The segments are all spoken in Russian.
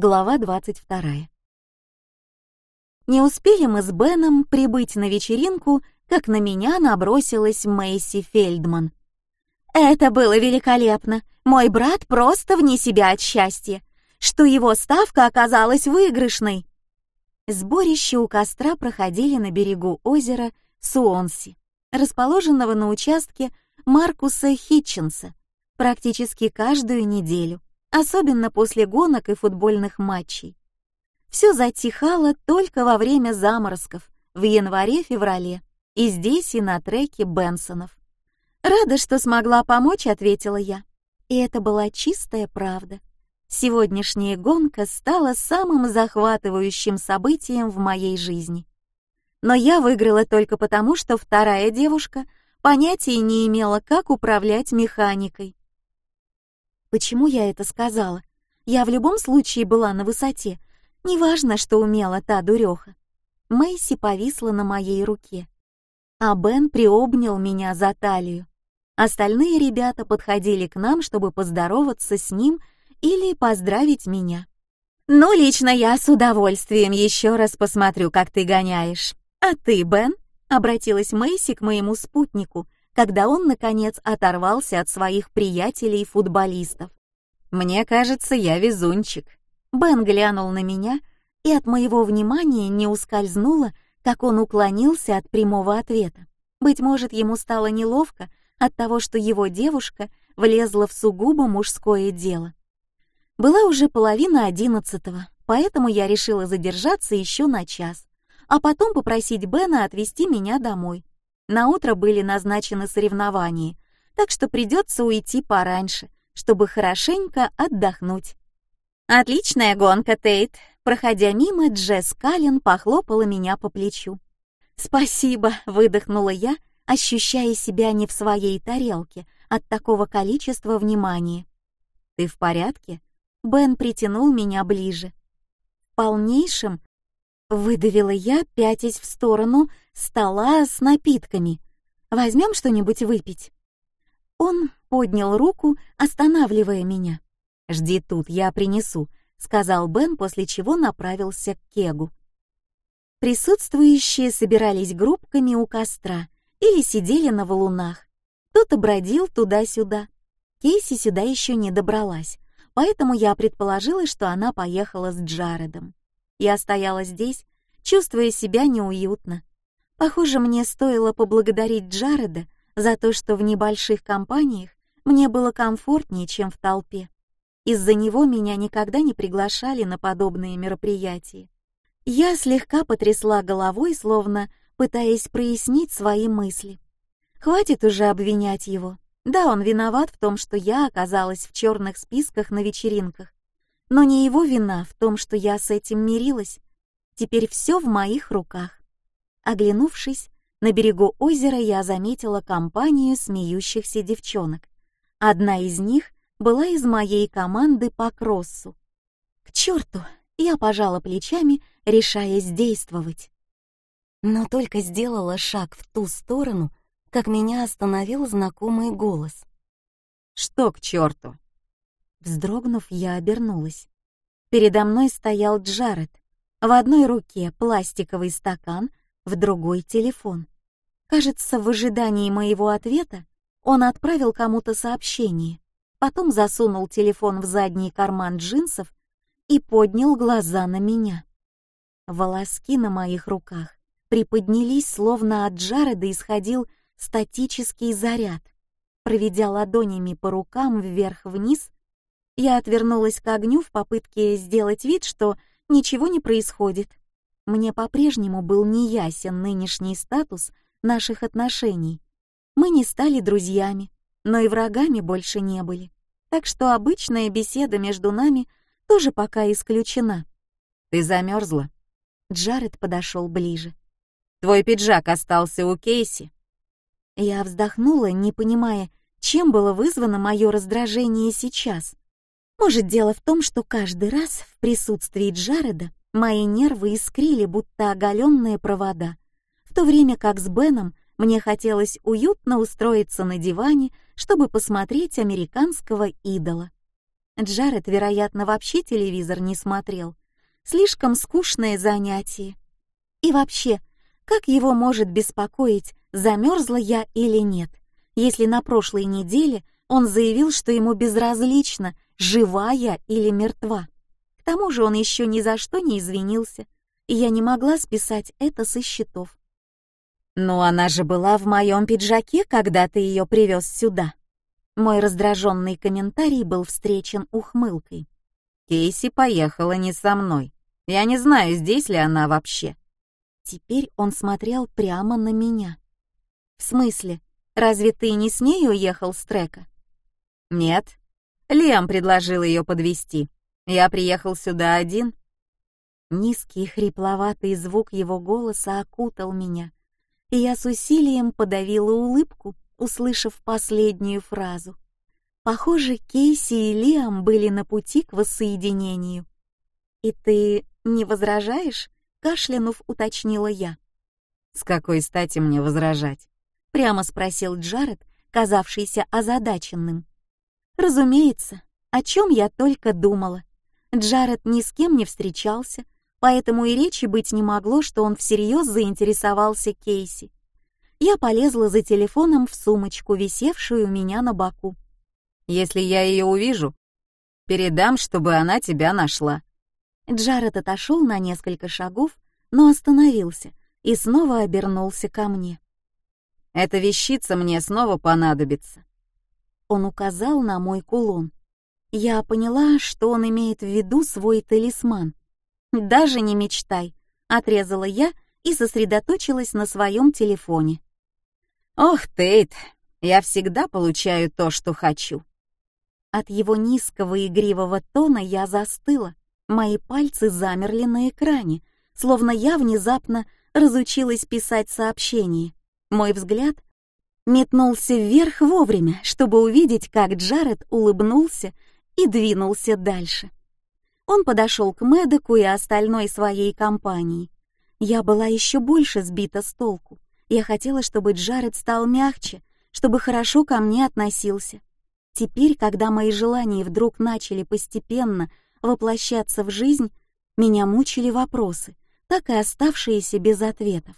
Глава 22. Не успели мы с Беном прибыть на вечеринку, как на меня набросилась Мэйси Фельдман. «Это было великолепно! Мой брат просто вне себя от счастья, что его ставка оказалась выигрышной!» Сборища у костра проходили на берегу озера Суонси, расположенного на участке Маркуса Хитченса, практически каждую неделю особенно после гонок и футбольных матчей. Все затихало только во время заморозков в январе-феврале, и здесь, и на треке Бенсонов. «Рада, что смогла помочь», — ответила я. И это была чистая правда. Сегодняшняя гонка стала самым захватывающим событием в моей жизни. Но я выиграла только потому, что вторая девушка понятия не имела, как управлять механикой. Почему я это сказала? Я в любом случае была на высоте. Неважно, что умела та дуреха. Мэйси повисла на моей руке. А Бен приобнял меня за талию. Остальные ребята подходили к нам, чтобы поздороваться с ним или поздравить меня. «Ну, лично я с удовольствием еще раз посмотрю, как ты гоняешь. А ты, Бен?» — обратилась Мэйси к моему спутнику, когда он, наконец, оторвался от своих приятелей-футболистов. «Мне кажется, я везунчик». Бен глянул на меня, и от моего внимания не ускользнуло, как он уклонился от прямого ответа. Быть может, ему стало неловко от того, что его девушка влезла в сугубо мужское дело. Была уже половина одиннадцатого, поэтому я решила задержаться еще на час, а потом попросить Бена отвезти меня домой. На утро были назначены соревнования, так что придется уйти пораньше, чтобы хорошенько отдохнуть. Отличная гонка, Тейт. Проходя мимо, Джесс Каллен похлопала меня по плечу. Спасибо, выдохнула я, ощущая себя не в своей тарелке от такого количества внимания. Ты в порядке? Бен притянул меня ближе. В полнейшем Выдавила я, пятясь в сторону стола с напитками. Возьмем что-нибудь выпить. Он поднял руку, останавливая меня. «Жди тут, я принесу», — сказал Бен, после чего направился к кегу. Присутствующие собирались группками у костра или сидели на валунах. Кто-то бродил туда-сюда. Кейси сюда еще не добралась, поэтому я предположила, что она поехала с Джаредом. Я стояла здесь, чувствуя себя неуютно. Похоже, мне стоило поблагодарить Джареда за то, что в небольших компаниях мне было комфортнее, чем в толпе. Из-за него меня никогда не приглашали на подобные мероприятия. Я слегка потрясла головой, словно пытаясь прояснить свои мысли. Хватит уже обвинять его. Да, он виноват в том, что я оказалась в черных списках на вечеринках. Но не его вина в том, что я с этим мирилась. Теперь все в моих руках. Оглянувшись, на берегу озера я заметила компанию смеющихся девчонок. Одна из них была из моей команды по кроссу. К черту! Я пожала плечами, решаясь действовать. Но только сделала шаг в ту сторону, как меня остановил знакомый голос. «Что к черту?» Вздрогнув, я обернулась. Передо мной стоял Джаред. В одной руке пластиковый стакан, в другой — телефон. Кажется, в ожидании моего ответа он отправил кому-то сообщение, потом засунул телефон в задний карман джинсов и поднял глаза на меня. Волоски на моих руках приподнялись, словно от Джареда исходил статический заряд. Проведя ладонями по рукам вверх-вниз, я отвернулась к огню в попытке сделать вид, что ничего не происходит. Мне по-прежнему был неясен нынешний статус наших отношений. Мы не стали друзьями, но и врагами больше не были. Так что обычная беседа между нами тоже пока исключена. «Ты замерзла?» Джаред подошел ближе. «Твой пиджак остался у Кейси». Я вздохнула, не понимая, чем было вызвано мое раздражение сейчас. Может, дело в том, что каждый раз в присутствии Джареда мои нервы искрили, будто оголенные провода, в то время как с Беном мне хотелось уютно устроиться на диване, чтобы посмотреть американского идола. Джаред, вероятно, вообще телевизор не смотрел. Слишком скучное занятие. И вообще, как его может беспокоить, замерзла я или нет, если на прошлой неделе он заявил, что ему безразлично, жива я или мертва. Тому же он еще ни за что не извинился, и я не могла списать это со счетов. «Но она же была в моем пиджаке, когда ты ее привез сюда», мой раздраженный комментарий был встречен ухмылкой. Кейси поехала не со мной. Я не знаю, здесь ли она вообще. Теперь он смотрел прямо на меня. В смысле, разве ты не с ней уехал с трека? Нет. Лиам предложил ее подвести. Я приехал сюда один. Низкий хрипловатый звук его голоса окутал меня, и я с усилием подавила улыбку, услышав последнюю фразу. Похоже, Кейси и Лиам были на пути к воссоединению. «И ты не возражаешь?» — кашлянув уточнила я. «С какой стати мне возражать?» — прямо спросил Джаред, казавшийся озадаченным. «Разумеется, о чем я только думала. Джаред ни с кем не встречался, поэтому и речи быть не могло, что он всерьез заинтересовался Кейси я полезла за телефоном в сумочку, висевшую у меня на боку. «Если я ее увижу, передам, чтобы она тебя нашла». Джаред отошел на несколько шагов, но остановился и снова обернулся ко мне. «Эта вещица мне снова понадобится». Он указал на мой кулон. Я поняла, что он имеет в виду свой талисман. «Даже не мечтай», — отрезала я и сосредоточилась на своем телефоне. «Ох, Тейт, я всегда получаю то, что хочу». От его низкого игривого тона я застыла. Мои пальцы замерли на экране, словно я внезапно разучилась писать сообщения. Мой взгляд метнулся вверх вовремя, чтобы увидеть, как Джаред улыбнулся и двинулся дальше. Он подошел к Медику и остальной своей компании. Я была еще больше сбита с толку. Я хотела, чтобы Джаред стал мягче, чтобы хорошо ко мне относился. Теперь, когда мои желания вдруг начали постепенно воплощаться в жизнь, меня мучили вопросы, так и оставшиеся без ответов.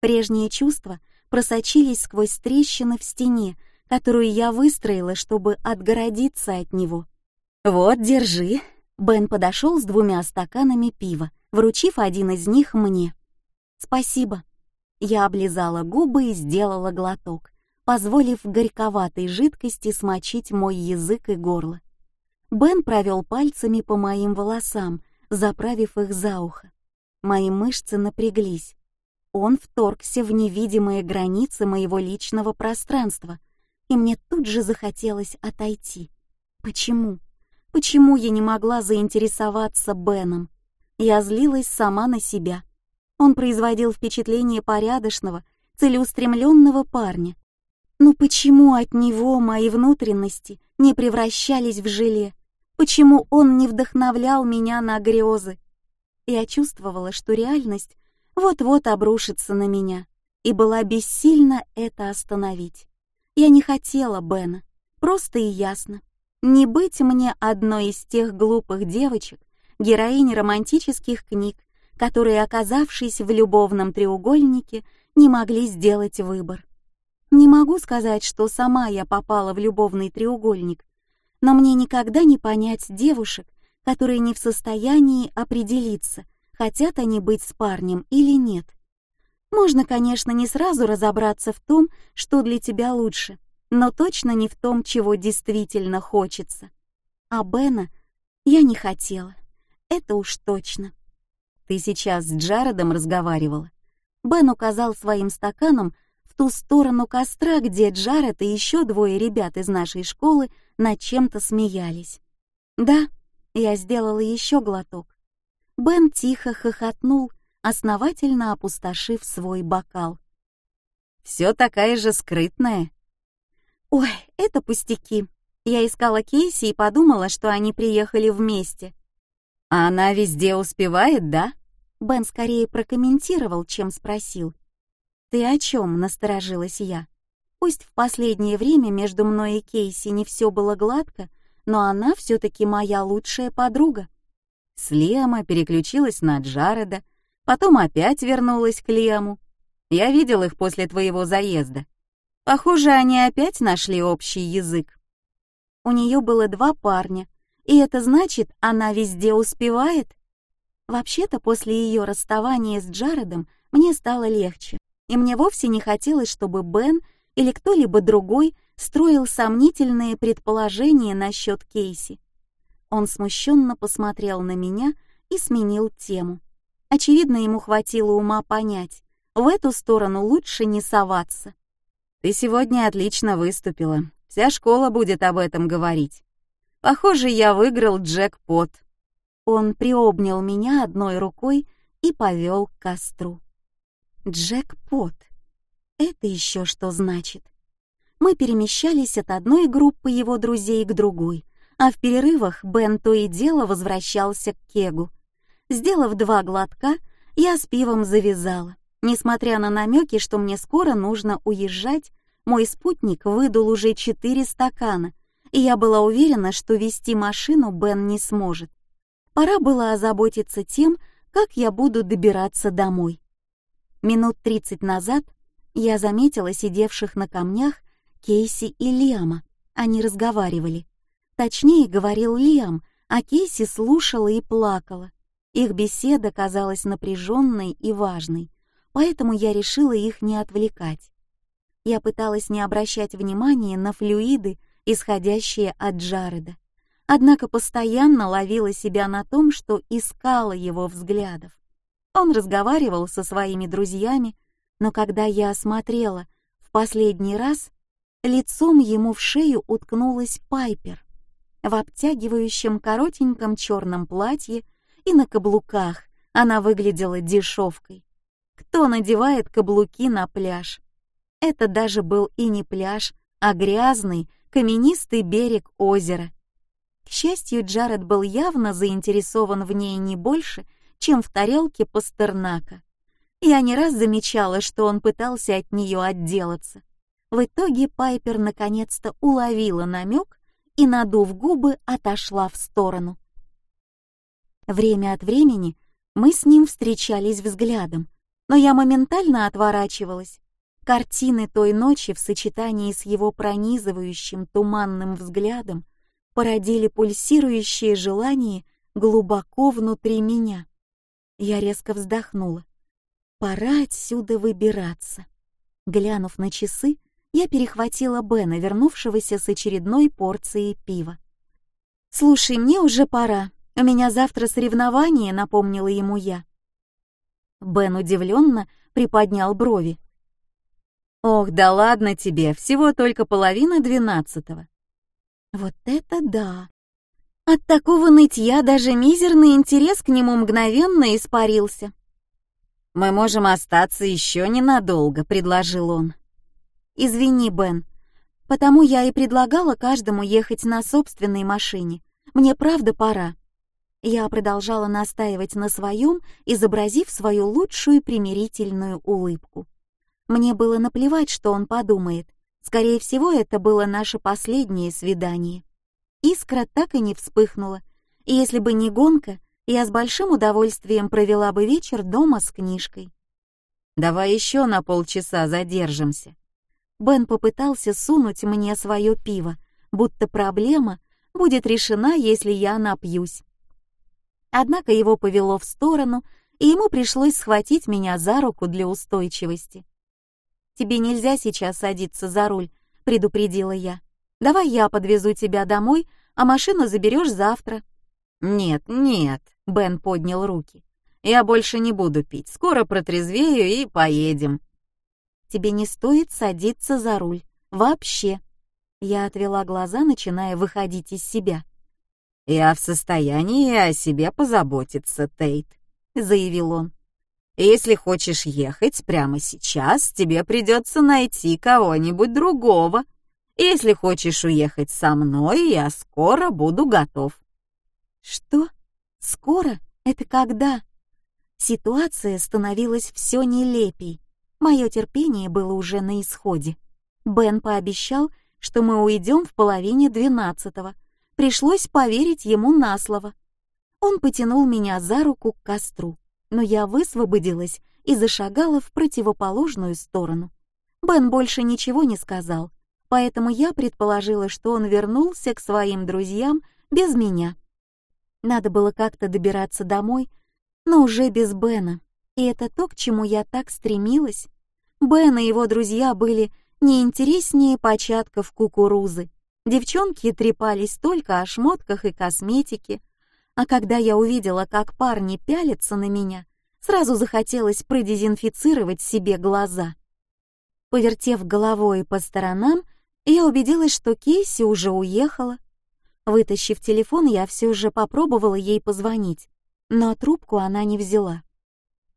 Прежние чувства просочились сквозь трещины в стене, которую я выстроила, чтобы отгородиться от него. «Вот, держи». Бен подошел с двумя стаканами пива, вручив один из них мне. «Спасибо», я облизала губы и сделала глоток, позволив горьковатой жидкости смочить мой язык и горло. Бен провел пальцами по моим волосам, заправив их за ухо. Мои мышцы напряглись. Он вторгся в невидимые границы моего личного пространства, и мне тут же захотелось отойти. Почему? Почему я не могла заинтересоваться Беном? Я злилась сама на себя. Он производил впечатление порядочного, целеустремленного парня. Но почему от него мои внутренности не превращались в желе? Почему он не вдохновлял меня на грезы? Я чувствовала, что реальность вот-вот обрушится на меня, и была бессильна это остановить. Я не хотела Бена, просто и ясно. Не быть мне одной из тех глупых девочек, героинь романтических книг, которые, оказавшись в любовном треугольнике, не могли сделать выбор. Не могу сказать, что сама я попала в любовный треугольник, но мне никогда не понять девушек, которые не в состоянии определиться, хотят они быть с парнем или нет. Можно, конечно, не сразу разобраться в том, что для тебя лучше, но точно не в том, чего действительно хочется. А Бена я не хотела, это уж точно. Ты сейчас с Джаредом разговаривала?» Бен указал своим стаканом в ту сторону костра, где Джаред и еще двое ребят из нашей школы над чем-то смеялись. «Да», я сделала еще глоток. Бен тихо хохотнул, основательно опустошив свой бокал. «Все такая же скрытная». «Ой, это пустяки. Я искала Кейси и подумала, что они приехали вместе. А она везде успевает, да? Бен скорее прокомментировал, чем спросил. Ты о чем? насторожилась я. Пусть в последнее время между мной и Кейси не все было гладко, но она все-таки моя лучшая подруга. С Лема переключилась на Джареда, потом опять вернулась к Лему. Я видел их после твоего заезда. Похоже, они опять нашли общий язык. У нее было два парня, и это значит, она везде успевает? Вообще-то после ее расставания с Джаредом мне стало легче, и мне вовсе не хотелось, чтобы Бен или кто-либо другой строил сомнительные предположения насчет Кейси. Он смущенно посмотрел на меня и сменил тему. Очевидно, ему хватило ума понять, в эту сторону лучше не соваться. «Ты сегодня отлично выступила. Вся школа будет об этом говорить. Похоже, я выиграл джекпот». Он приобнял меня одной рукой и повел к костру. Джекпот. Это еще что значит? Мы перемещались от одной группы его друзей к другой, а в перерывах Бен то и дело возвращался к кегу. Сделав два глотка, я с пивом завязала. Несмотря на намеки, что мне скоро нужно уезжать, мой спутник выдал уже четыре стакана, и я была уверена, что вести машину Бен не сможет. Пора было озаботиться тем, как я буду добираться домой. Минут тридцать назад я заметила сидевших на камнях Кейси и Лиама. Они разговаривали. Точнее, говорил Лиам, а Кейси слушала и плакала. Их беседа казалась напряженной и важной, поэтому я решила их не отвлекать. Я пыталась не обращать внимания на флюиды, исходящие от Джареда, однако постоянно ловила себя на том, что искала его взглядов. Он разговаривал со своими друзьями, но когда я осмотрела в последний раз, лицом ему в шею уткнулась Пайпер в обтягивающем коротеньком черном платье и на каблуках. Она выглядела дешевкой. Кто надевает каблуки на пляж? Это даже был и не пляж, а грязный, каменистый берег озера. К счастью, Джаред был явно заинтересован в ней не больше, чем в тарелке пастернака. Я не раз замечала, что он пытался от нее отделаться. В итоге Пайпер наконец-то уловила намек и, надув губы, отошла в сторону. Время от времени мы с ним встречались взглядом, но я моментально отворачивалась. Картины той ночи в сочетании с его пронизывающим туманным взглядом породили пульсирующее желание глубоко внутри меня. Я резко вздохнула. Пора отсюда выбираться. Глянув на часы, я перехватила Бена, вернувшегося с очередной порцией пива. «Слушай, мне уже пора. У меня завтра соревнование», — напомнила ему я. Бен удивленно приподнял брови. «Ох, да ладно тебе, всего только половина двенадцатого». «Вот это да!» От такого нытья даже мизерный интерес к нему мгновенно испарился. «Мы можем остаться еще ненадолго», — предложил он. «Извини, Бен, потому я и предлагала каждому ехать на собственной машине. Мне правда пора». Я продолжала настаивать на своем, изобразив свою лучшую примирительную улыбку. Мне было наплевать, что он подумает. Скорее всего, это было наше последнее свидание. Искра так и не вспыхнула, и если бы не гонка, я с большим удовольствием провела бы вечер дома с книжкой. «Давай еще на полчаса задержимся». Бен попытался сунуть мне свое пиво, будто проблема будет решена, если я напьюсь. Однако его повело в сторону, и ему пришлось схватить меня за руку для устойчивости. «Тебе нельзя сейчас садиться за руль», — предупредила я. Давай я подвезу тебя домой, а машину заберешь завтра». «Нет, нет», — Бен поднял руки. «Я больше не буду пить. Скоро протрезвею и поедем». «Тебе не стоит садиться за руль. Вообще». Я отвела глаза, начиная выходить из себя. «Я в состоянии о себе позаботиться, Тейт», — заявил он. «Если хочешь ехать прямо сейчас, тебе придется найти кого-нибудь другого». Если хочешь уехать со мной, я скоро буду готов». «Что? Скоро? Это когда?» Ситуация становилась все нелепей. Мое терпение было уже на исходе. Бен пообещал, что мы уйдем в половине двенадцатого, пришлось поверить ему на слово. Он потянул меня за руку к костру, но я высвободилась и зашагала в противоположную сторону. Бен больше ничего не сказал, поэтому я предположила, что он вернулся к своим друзьям без меня. Надо было как-то добираться домой, но уже без Бена, и это то, к чему я так стремилась. Бен и его друзья были не интереснее початков кукурузы. Девчонки трепались только о шмотках и косметике, а когда я увидела, как парни пялятся на меня, сразу захотелось продезинфицировать себе глаза. Повертев головой по сторонам, я убедилась, что Кейси уже уехала. Вытащив телефон, я все же попробовала ей позвонить, но трубку она не взяла.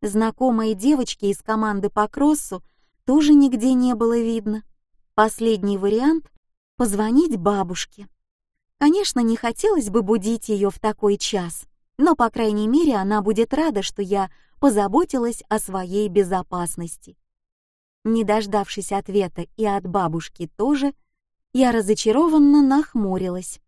Знакомые девочки из команды по кроссу тоже нигде не было видно. Последний вариант — позвонить бабушке. Конечно, не хотелось бы будить ее в такой час, но, по крайней мере, она будет рада, что я позаботилась о своей безопасности. Не дождавшись ответа и от бабушки тоже, я разочарованно нахмурилась.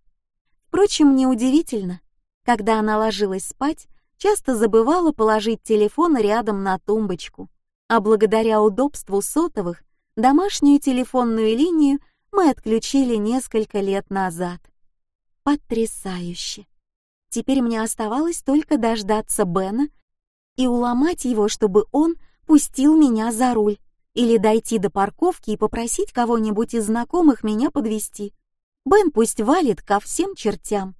Впрочем, неудивительно. Когда она ложилась спать, часто забывала положить телефон рядом на тумбочку, а благодаря удобству сотовых домашнюю телефонную линию мы отключили несколько лет назад. Потрясающе! Теперь мне оставалось только дождаться Бена и уломать его, чтобы он пустил меня за руль или дойти до парковки и попросить кого-нибудь из знакомых меня подвести. Бен пусть валит ко всем чертям.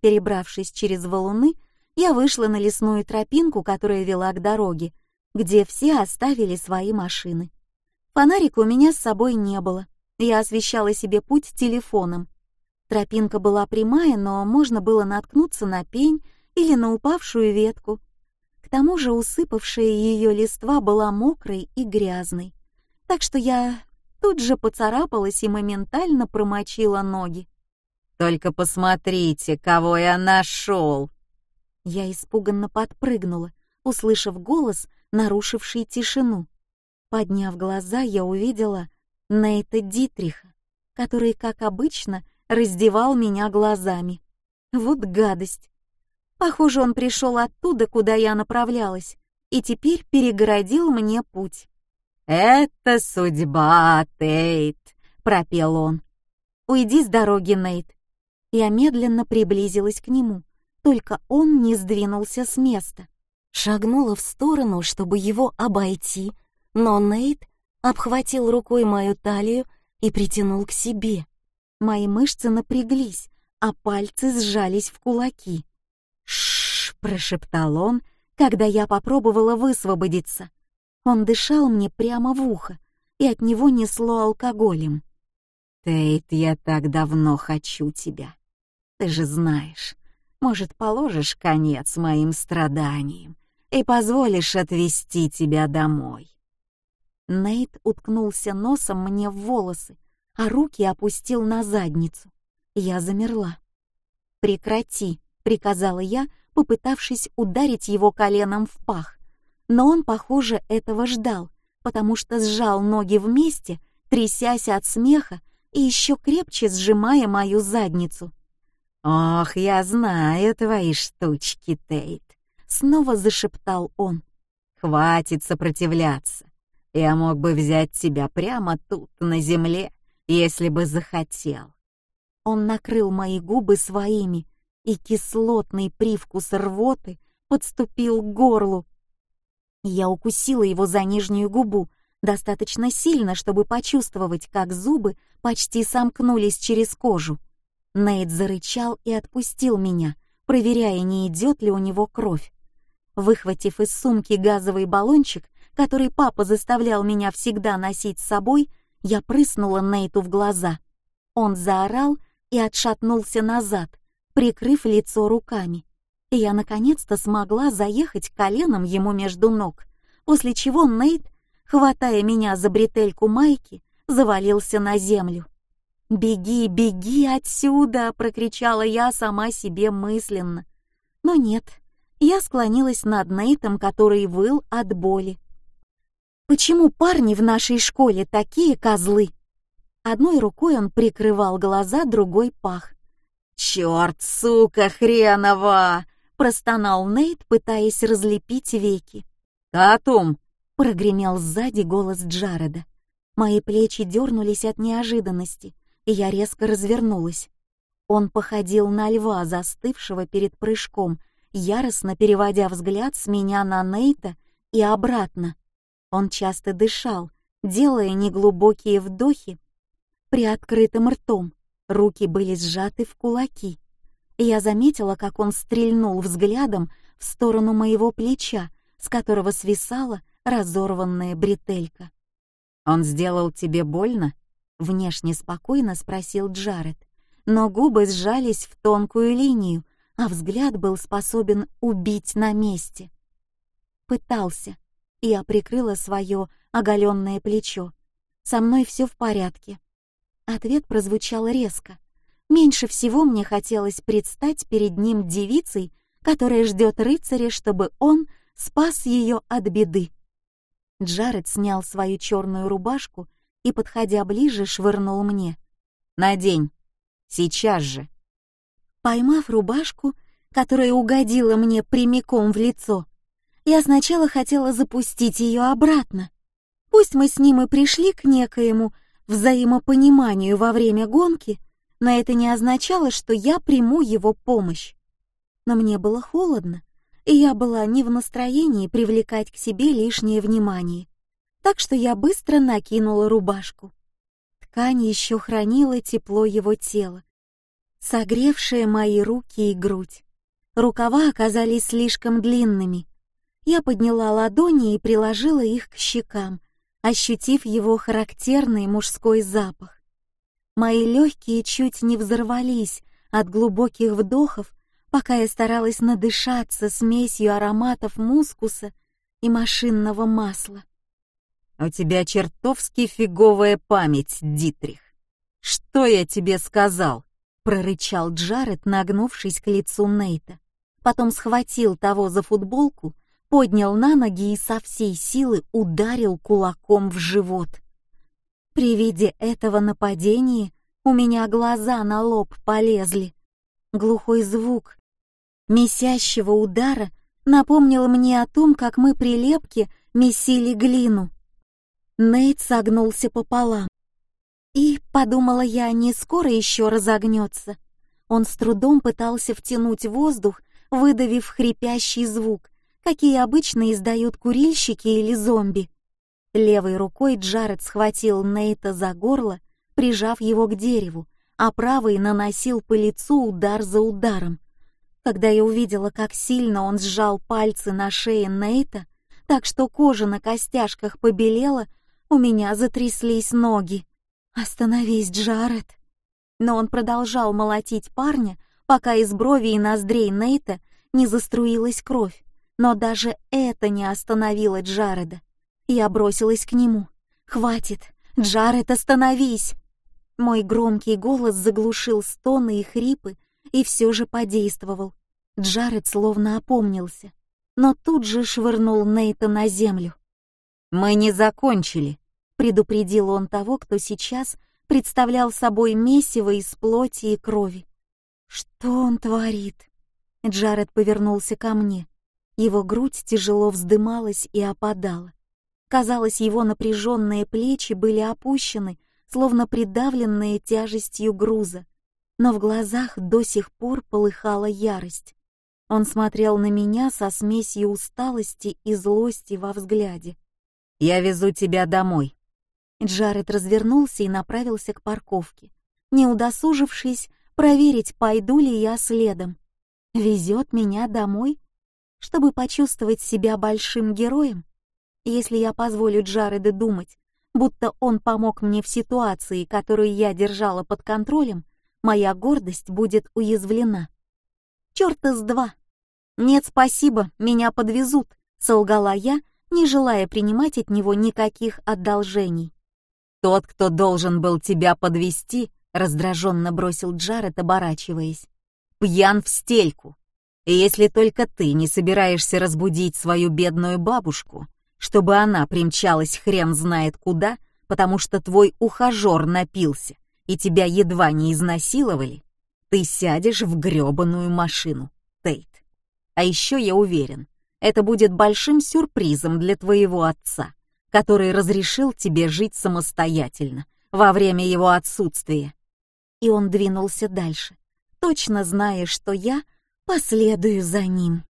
Перебравшись через валуны, я вышла на лесную тропинку, которая вела к дороге, где все оставили свои машины. Фонарика у меня с собой не было. Я освещала себе путь телефоном. Тропинка была прямая, но можно было наткнуться на пень или на упавшую ветку. К тому же усыпавшая ее листва была мокрой и грязной, так что я тут же поцарапалась и моментально промочила ноги. «Только посмотрите, кого я нашел!» Я испуганно подпрыгнула, услышав голос, нарушивший тишину. Подняв глаза, я увидела Нейта Дитриха, который, как обычно, раздевал меня глазами. Вот гадость! Похоже, он пришел оттуда, куда я направлялась, и теперь перегородил мне путь. «Это судьба, Тейт», — пропел он. «Уйди с дороги, Нейт». Я медленно приблизилась к нему, только он не сдвинулся с места. Шагнула в сторону, чтобы его обойти, но Нейт обхватил рукой мою талию и притянул к себе. Мои мышцы напряглись, а пальцы сжались в кулаки. Шш, прошептал он, когда я попробовала высвободиться. Он дышал мне прямо в ухо, и от него несло алкоголем. Тейт, я так давно хочу тебя. Ты же знаешь, может, положишь конец моим страданиям и позволишь отвезти тебя домой. Нейт уткнулся носом мне в волосы, а руки опустил на задницу. Я замерла. Прекрати, приказала я, попытавшись ударить его коленом в пах. Но он, похоже, этого ждал, потому что сжал ноги вместе, трясясь от смеха и еще крепче сжимая мою задницу. «Ох, я знаю твои штучки, Тейт», — снова зашептал он. «Хватит сопротивляться. Я мог бы взять тебя прямо тут, на земле, если бы захотел». Он накрыл мои губы своими, и кислотный привкус рвоты подступил к горлу. Я укусила его за нижнюю губу достаточно сильно, чтобы почувствовать, как зубы почти сомкнулись через кожу. Нейт зарычал и отпустил меня, проверяя, не идет ли у него кровь. Выхватив из сумки газовый баллончик, который папа заставлял меня всегда носить с собой, я прыснула Нейту в глаза. Он заорал и отшатнулся назад, прикрыв лицо руками. И я наконец-то смогла заехать коленом ему между ног, после чего Нейт, хватая меня за бретельку майки, завалился на землю. «Беги, беги отсюда!» — прокричала я сама себе мысленно. Но нет, я склонилась над Нейтом, который выл от боли. «Почему парни в нашей школе такие козлы?» Одной рукой он прикрывал глаза, другой — пах. «Черт, сука хренова!» — простонал Нейт, пытаясь разлепить веки. «Татум!» — прогремел сзади голос Джареда. Мои плечи дернулись от неожиданности, и я резко развернулась. Он походил на льва, застывшего перед прыжком, яростно переводя взгляд с меня на Нейта и обратно. Он часто дышал, делая неглубокие вдохи при открытым ртом. Руки были сжаты в кулаки. Я заметила, как он стрельнул взглядом в сторону моего плеча, с которого свисала разорванная бретелька. «Он сделал тебе больно?» — внешне спокойно спросил Джаред, но губы сжались в тонкую линию, а взгляд был способен убить на месте. Пытался. Я прикрыла свое оголенное плечо. Со мной все в порядке. Ответ прозвучал резко. Меньше всего мне хотелось предстать перед ним девицей, которая ждет рыцаря, чтобы он спас ее от беды. Джаред снял свою черную рубашку и, подходя ближе, швырнул мне. «Надень! Сейчас же!» Поймав рубашку, которая угодила мне прямиком в лицо, я сначала хотела запустить ее обратно. Пусть мы с ним и пришли к некоему взаимопониманию во время гонки, но это не означало, что я приму его помощь. Но мне было холодно, и я была не в настроении привлекать к себе лишнее внимание, так что я быстро накинула рубашку. Ткань еще хранила тепло его тела, согревшее мои руки и грудь. Рукава оказались слишком длинными. Я подняла ладони и приложила их к щекам, ощутив его характерный мужской запах. Мои легкие чуть не взорвались от глубоких вдохов, пока я старалась надышаться смесью ароматов мускуса и машинного масла. «У тебя чертовски фиговая память, Дитрих. Что я тебе сказал?» — прорычал Джаред, нагнувшись к лицу Нейта. Потом схватил того за футболку поднял на ноги и со всей силы ударил кулаком в живот. При виде этого нападения у меня глаза на лоб полезли. Глухой звук месящего удара напомнил мне о том, как мы прилепки месили глину. Нейт согнулся пополам. И, подумала я, не скоро еще разогнется. Он с трудом пытался втянуть воздух, выдавив хрипящий звук, какие обычно издают курильщики или зомби. Левой рукой Джаред схватил Нейта за горло, прижав его к дереву, а правой наносил по лицу удар за ударом. Когда я увидела, как сильно он сжал пальцы на шее Нейта, так что кожа на костяшках побелела, у меня затряслись ноги. «Остановись, Джаред!» Но он продолжал молотить парня, пока из брови и ноздрей Нейта не заструилась кровь. Но даже это не остановило Джареда. Я бросилась к нему. «Хватит! Джаред, остановись!» Мой громкий голос заглушил стоны и хрипы и все же подействовал. Джаред словно опомнился, но тут же швырнул Нейта на землю. «Мы не закончили», — предупредил он того, кто сейчас представлял собой месиво из плоти и крови. «Что он творит?» Джаред повернулся ко мне. Его грудь тяжело вздымалась и опадала. Казалось, его напряженные плечи были опущены, словно придавленные тяжестью груза, но в глазах до сих пор полыхала ярость. Он смотрел на меня со смесью усталости и злости во взгляде. «Я везу тебя домой». Джаред развернулся и направился к парковке, не удосужившись проверить, пойду ли я следом. «Везет меня домой?» Чтобы почувствовать себя большим героем? Если я позволю Джареду думать, будто он помог мне в ситуации, которую я держала под контролем, моя гордость будет уязвлена. Чёрта с два! Нет, спасибо, меня подвезут, солгала я, не желая принимать от него никаких одолжений. Тот, кто должен был тебя подвести, раздраженно бросил Джаред, оборачиваясь. Пьян в стельку. И если только ты не собираешься разбудить свою бедную бабушку, чтобы она примчалась хрен знает куда, потому что твой ухажер напился и тебя едва не изнасиловали, ты сядешь в грёбаную машину, Тейт. А еще я уверен, это будет большим сюрпризом для твоего отца, который разрешил тебе жить самостоятельно во время его отсутствия. И он двинулся дальше, точно зная, что я последую за ним.